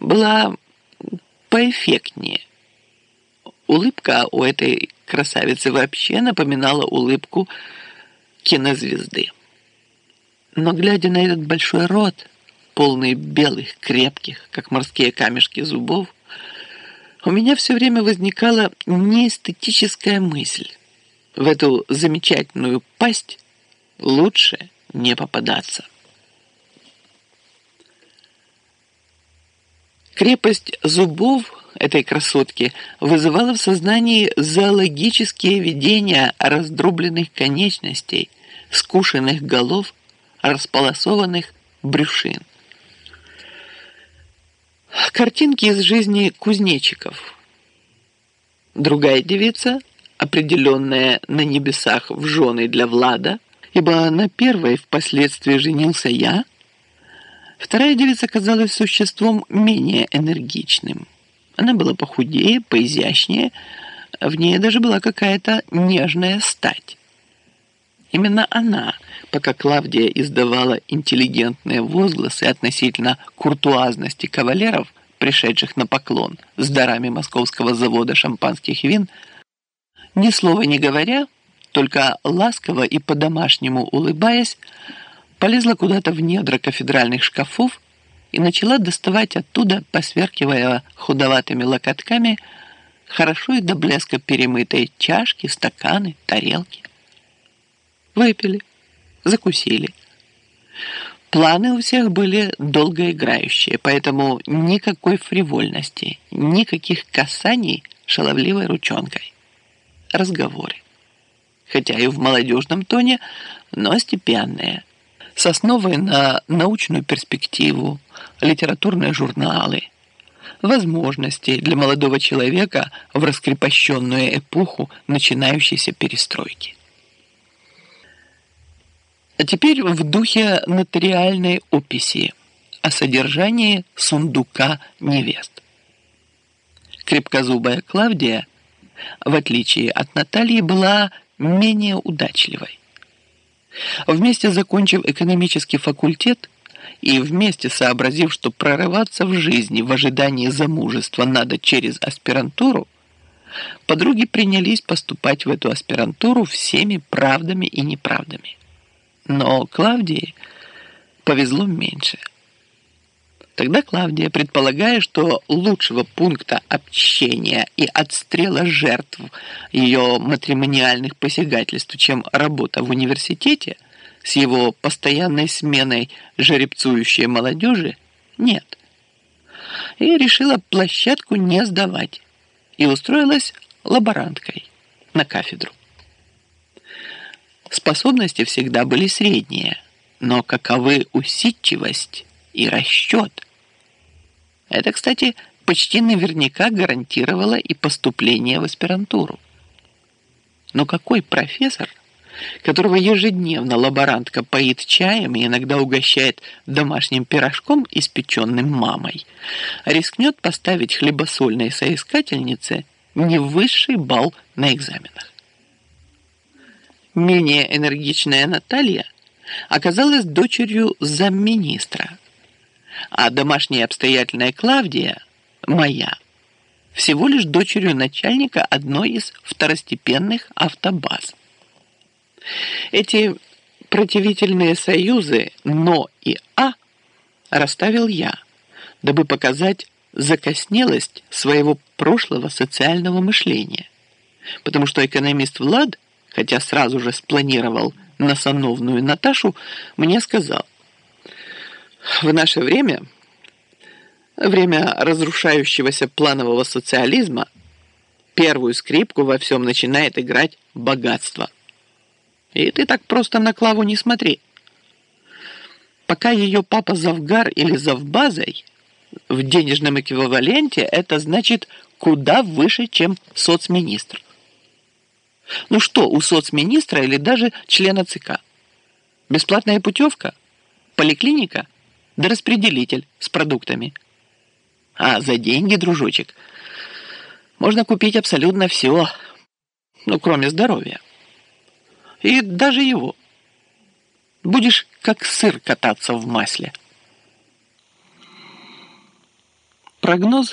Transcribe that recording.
была поэффектнее. Улыбка у этой красавицы вообще напоминала улыбку кинозвезды. Но глядя на этот большой рот, полный белых, крепких, как морские камешки зубов, у меня все время возникала неэстетическая мысль. В эту замечательную пасть лучше не попадаться. Крепость зубов этой красотки вызывала в сознании зоологические видения раздробленных конечностей, скушенных голов, располосованных брюшин. Картинки из жизни кузнечиков. Другая девица, определенная на небесах в жены для Влада, ибо на первой впоследствии женился я – Вторая девица казалась существом менее энергичным. Она была похудее, поизящнее, в ней даже была какая-то нежная стать. Именно она, пока Клавдия издавала интеллигентные возгласы относительно куртуазности кавалеров, пришедших на поклон с дарами московского завода шампанских вин, ни слова не говоря, только ласково и по-домашнему улыбаясь, полезла куда-то в недра кафедральных шкафов и начала доставать оттуда, посверкивая худоватыми локотками, хорошо и до блеска перемытые чашки, стаканы, тарелки. Выпили, закусили. Планы у всех были долгоиграющие, поэтому никакой фривольности, никаких касаний шаловливой ручонкой. Разговоры. Хотя и в молодежном тоне, но степенные – с основой на научную перспективу, литературные журналы, возможности для молодого человека в раскрепощенную эпоху начинающейся перестройки. А теперь в духе нотариальной описи о содержании сундука невест. Крепкозубая Клавдия, в отличие от Натальи, была менее удачливой. Вместе закончив экономический факультет и вместе сообразив, что прорываться в жизни в ожидании замужества надо через аспирантуру, подруги принялись поступать в эту аспирантуру всеми правдами и неправдами. Но Клавдии повезло меньше. Тогда Клавдия, предполагая, что лучшего пункта общения и отстрела жертв ее матримониальных посягательств, чем работа в университете с его постоянной сменой жеребцующей молодежи, нет. И решила площадку не сдавать и устроилась лаборанткой на кафедру. Способности всегда были средние, но каковы усидчивость и расчет – это, кстати, почти наверняка гарантировало и поступление в аспирантуру. Но какой профессор, которого ежедневно лаборантка поит чаем и иногда угощает домашним пирожком, испеченным мамой, рискнет поставить хлебосольной соискательнице не высший балл на экзаменах? Менее энергичная Наталья оказалась дочерью замминистра – а домашняя обстоятельная Клавдия, моя, всего лишь дочерью начальника одной из второстепенных автобаз. Эти противительные союзы «но» и «а» расставил я, дабы показать закоснелость своего прошлого социального мышления. Потому что экономист Влад, хотя сразу же спланировал на сановную Наташу, мне сказал – в наше время, время разрушающегося планового социализма, первую скрипку во всем начинает играть богатство. И ты так просто на Клаву не смотри. Пока ее папа завгар или завбазой, в денежном эквиваленте это значит куда выше, чем соцминистр. Ну что у соцминистра или даже члена ЦК? Бесплатная путевка? Поликлиника – да распределитель с продуктами. А за деньги, дружочек, можно купить абсолютно все, ну, кроме здоровья. И даже его. Будешь как сыр кататься в масле. прогноз